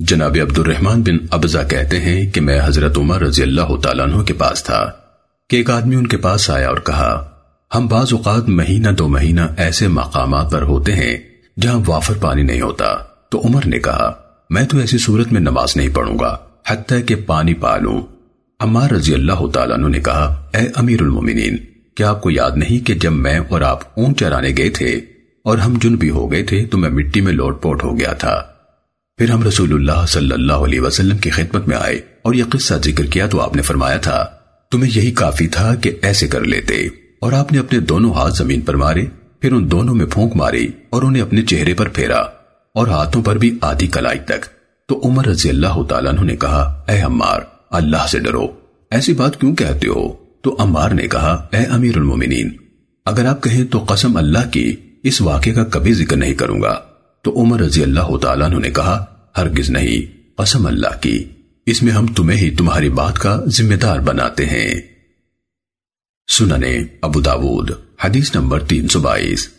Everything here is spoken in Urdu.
جناب عبد الرحمن بن ابزا کہتے ہیں کہ میں حضرت عمر رضی اللہ تعالیٰ عنہ کے پاس تھا، کہ ایک آدمی ان کے پاس آیا اور کہا، ہم بعض اوقات مہینہ دو مہینہ ایسے مقامات پر ہوتے ہیں جہاں وافر پانی نہیں ہوتا۔ تو عمر نے کہا، میں تو ایسی صورت میں نماز نہیں پڑھوں گا، حتیٰ کہ پانی پالوں عمار رضی اللہ تعالیٰ عنہ نے کہا، اے امیر المومنین، کیا آپ کو یاد نہیں کہ جب میں اور آپ اون چرانے گئے تھے اور ہم جن بھی ہو گئے تھے، تو میں مٹی میں لوٹ پوٹ ہو گیا تھا۔ پھر ہم رسول اللہ صلی اللہ علیہ وسلم کی خدمت میں آئے اور یہ قصہ ذکر کیا تو آپ نے فرمایا تھا، تمہیں یہی کافی تھا کہ ایسے کر لیتے۔ اور آپ نے اپنے دونوں ہاتھ زمین پر مارے، پھر ان دونوں میں پھونک ماری اور انہیں اپنے چہرے پر پھیرا اور ہاتھوں پر بھی آدھی کلائی تک۔ تو عمر رضی اللہ تعالیٰ نے کہا، اے عمار، اللہ سے ڈرو۔ ایسی بات کیوں کہتے ہو؟ تو عمار نے کہا، اے امیر المومنین، اگر آپ کہیں تو قسم اللہ کی، اس واقعے کا کبھی ذکر نہیں کروں گا۔ تو عمر رضی اللہ تعالیٰ نے کہا، ہرگز نہیں، قسم اللہ کی، اس میں ہم تمہیں ہی تمہاری بات کا ذمہ دار بناتے ہیں۔ سننے ابو داود، حدیث نمبر تین سو بائیس۔